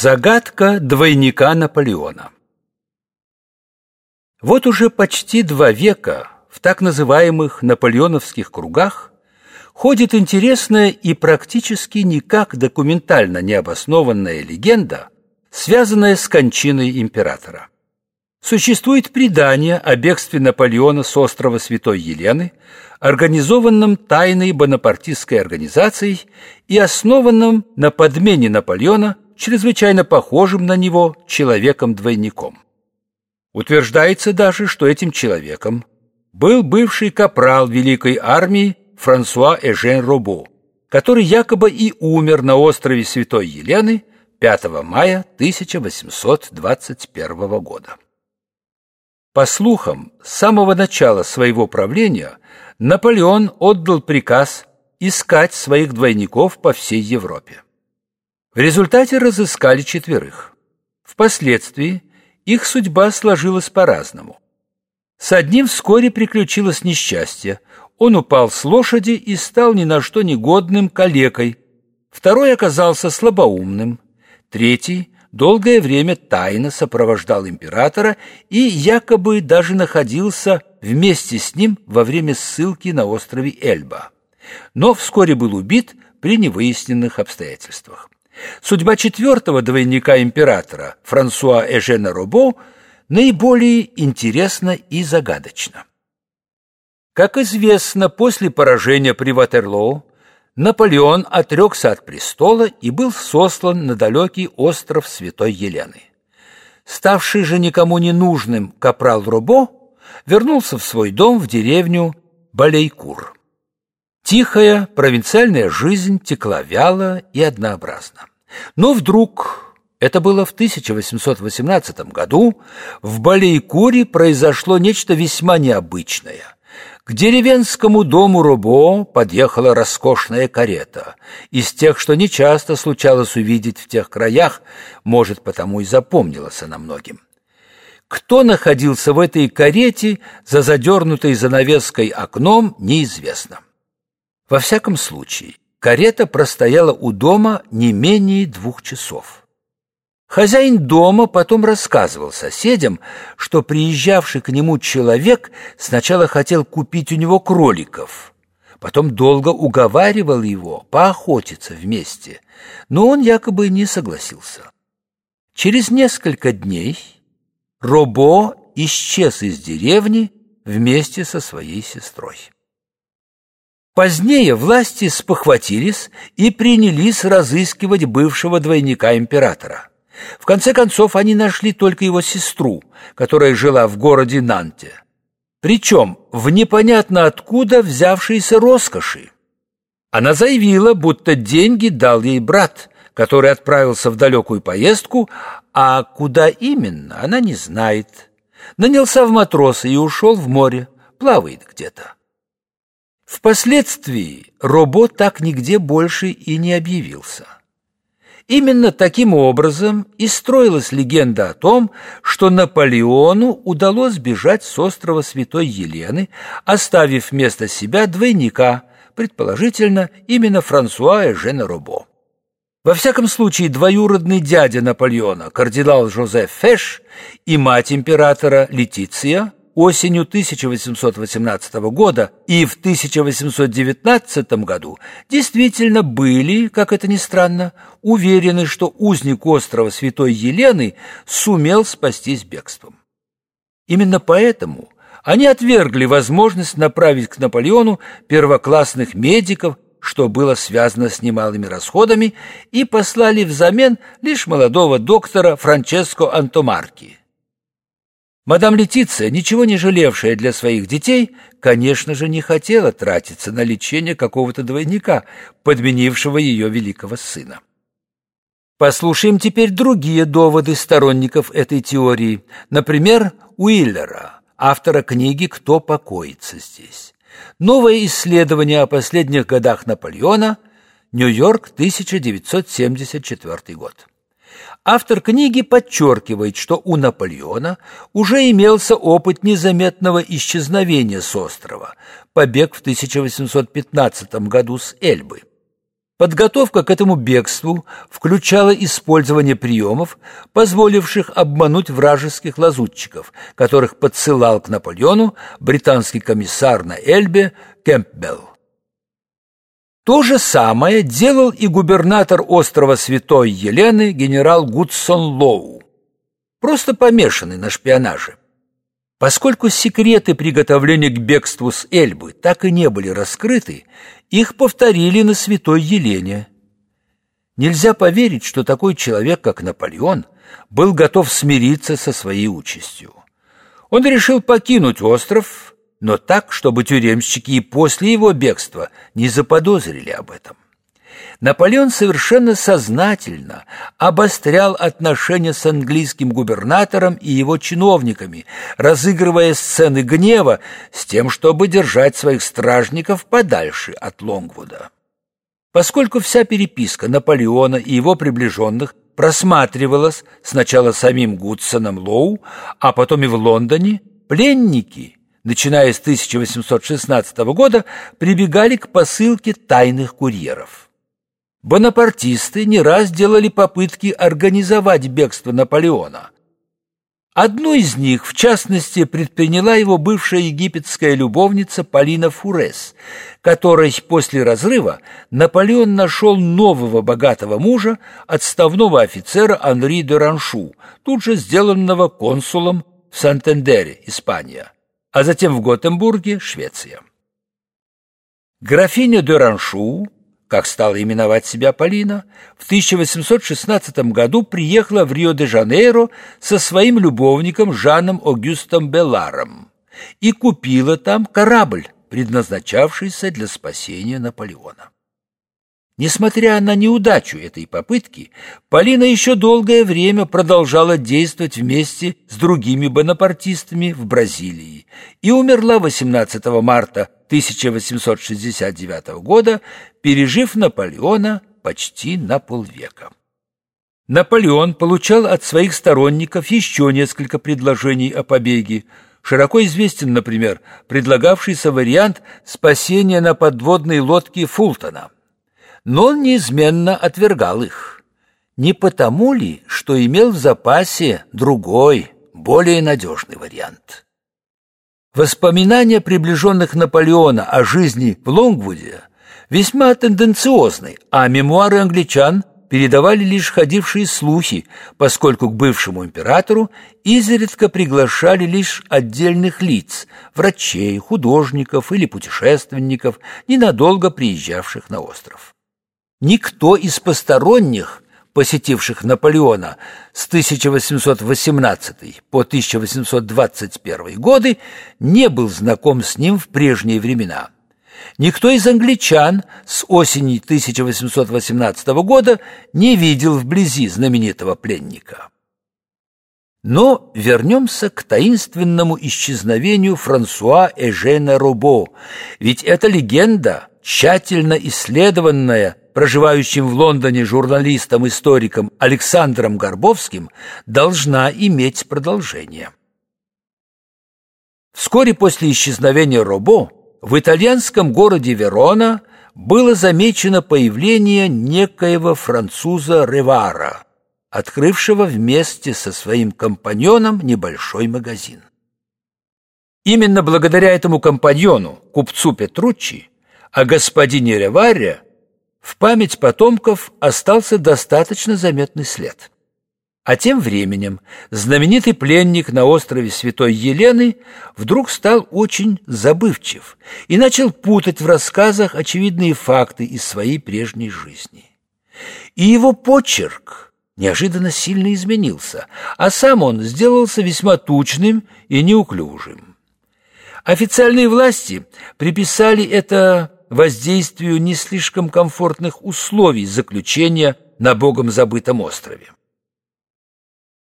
Загадка двойника Наполеона Вот уже почти два века в так называемых наполеоновских кругах ходит интересная и практически никак документально необоснованная легенда, связанная с кончиной императора. Существует предание о бегстве Наполеона с острова Святой Елены, организованном тайной бонапартистской организацией и основанном на подмене Наполеона – чрезвычайно похожим на него человеком-двойником. Утверждается даже, что этим человеком был бывший капрал Великой армии Франсуа Эжен Робо, который якобы и умер на острове Святой Елены 5 мая 1821 года. По слухам, с самого начала своего правления Наполеон отдал приказ искать своих двойников по всей Европе. В результате разыскали четверых. Впоследствии их судьба сложилась по-разному. С одним вскоре приключилось несчастье. Он упал с лошади и стал ни на что негодным калекой. Второй оказался слабоумным. Третий долгое время тайно сопровождал императора и якобы даже находился вместе с ним во время ссылки на острове Эльба. Но вскоре был убит при невыясненных обстоятельствах. Судьба четвертого двойника императора, Франсуа Эжена Робо, наиболее интересна и загадочна. Как известно, после поражения при Ватерлоо Наполеон отрекся от престола и был сослан на далекий остров Святой Елены. Ставший же никому не нужным капрал Робо вернулся в свой дом в деревню Балейкур. Тихая провинциальная жизнь текла вяло и однообразно. Но вдруг, это было в 1818 году, в Балейкуре произошло нечто весьма необычное. К деревенскому дому Робо подъехала роскошная карета, из тех, что нечасто случалось увидеть в тех краях, может, потому и запомнилась она многим. Кто находился в этой карете за задернутой занавеской окном, неизвестно. Во всяком случае, карета простояла у дома не менее двух часов. Хозяин дома потом рассказывал соседям, что приезжавший к нему человек сначала хотел купить у него кроликов, потом долго уговаривал его поохотиться вместе, но он якобы не согласился. Через несколько дней Робо исчез из деревни вместе со своей сестрой. Позднее власти спохватились и принялись разыскивать бывшего двойника императора. В конце концов, они нашли только его сестру, которая жила в городе Нанте. Причем в непонятно откуда взявшейся роскоши. Она заявила, будто деньги дал ей брат, который отправился в далекую поездку, а куда именно, она не знает. Нанялся в матросы и ушел в море, плавает где-то. Впоследствии робот так нигде больше и не объявился. Именно таким образом и строилась легенда о том, что Наполеону удалось бежать с острова Святой Елены, оставив вместо себя двойника, предположительно, именно Франсуа Эжена Робо. Во всяком случае, двоюродный дядя Наполеона, кардинал Жозеф Феш, и мать императора Летиция – осенью 1818 года и в 1819 году действительно были, как это ни странно, уверены, что узник острова Святой Елены сумел спастись бегством. Именно поэтому они отвергли возможность направить к Наполеону первоклассных медиков, что было связано с немалыми расходами, и послали взамен лишь молодого доктора Франческо Антомарки. Мадам Летиция, ничего не жалевшая для своих детей, конечно же, не хотела тратиться на лечение какого-то двойника, подменившего ее великого сына. Послушаем теперь другие доводы сторонников этой теории, например, Уиллера, автора книги «Кто покоится здесь?». Новое исследование о последних годах Наполеона, Нью-Йорк, 1974 год. Автор книги подчеркивает, что у Наполеона уже имелся опыт незаметного исчезновения с острова, побег в 1815 году с Эльбы. Подготовка к этому бегству включала использование приемов, позволивших обмануть вражеских лазутчиков, которых подсылал к Наполеону британский комиссар на Эльбе Кемпбелл. То же самое делал и губернатор острова Святой Елены генерал Гудсон Лоу, просто помешанный на шпионаже. Поскольку секреты приготовления к бегству с Эльбы так и не были раскрыты, их повторили на Святой Елене. Нельзя поверить, что такой человек, как Наполеон, был готов смириться со своей участью. Он решил покинуть остров, но так, чтобы тюремщики и после его бегства не заподозрили об этом. Наполеон совершенно сознательно обострял отношения с английским губернатором и его чиновниками, разыгрывая сцены гнева с тем, чтобы держать своих стражников подальше от Лонгвуда. Поскольку вся переписка Наполеона и его приближенных просматривалась сначала самим Гудсоном Лоу, а потом и в Лондоне, пленники – начиная с 1816 года, прибегали к посылке тайных курьеров. Бонапартисты не раз делали попытки организовать бегство Наполеона. Одну из них, в частности, предприняла его бывшая египетская любовница Полина Фурес, которой после разрыва Наполеон нашел нового богатого мужа, отставного офицера Анри де Раншу, тут же сделанного консулом в Сантендере, Испания, а затем в Готембурге, Швеция. Графиня де Раншу как стала именовать себя Полина, в 1816 году приехала в Рио-де-Жанейро со своим любовником Жаном Огюстом Беларом и купила там корабль, предназначавшийся для спасения Наполеона. Несмотря на неудачу этой попытки, Полина еще долгое время продолжала действовать вместе с другими бонапартистами в Бразилии и умерла 18 марта 1869 года, пережив Наполеона почти на полвека. Наполеон получал от своих сторонников еще несколько предложений о побеге. Широко известен, например, предлагавшийся вариант спасения на подводной лодке Фултона – но он неизменно отвергал их. Не потому ли, что имел в запасе другой, более надежный вариант? Воспоминания приближенных Наполеона о жизни в Лонгвуде весьма тенденциозны, а мемуары англичан передавали лишь ходившие слухи, поскольку к бывшему императору изредка приглашали лишь отдельных лиц, врачей, художников или путешественников, ненадолго приезжавших на остров. Никто из посторонних, посетивших Наполеона с 1818 по 1821 годы, не был знаком с ним в прежние времена. Никто из англичан с осени 1818 года не видел вблизи знаменитого пленника. Но вернемся к таинственному исчезновению Франсуа Эжена Робо, ведь эта легенда, тщательно исследованная проживающим в Лондоне журналистом-историком Александром Горбовским, должна иметь продолжение. Вскоре после исчезновения Робо в итальянском городе Верона было замечено появление некоего француза Ревара, открывшего вместе со своим компаньоном небольшой магазин. Именно благодаря этому компаньону, купцу Петруччи, о господине Реваре в память потомков остался достаточно заметный след. А тем временем знаменитый пленник на острове Святой Елены вдруг стал очень забывчив и начал путать в рассказах очевидные факты из своей прежней жизни. И его почерк неожиданно сильно изменился, а сам он сделался весьма тучным и неуклюжим. Официальные власти приписали это воздействию не слишком комфортных условий заключения на богом забытом острове.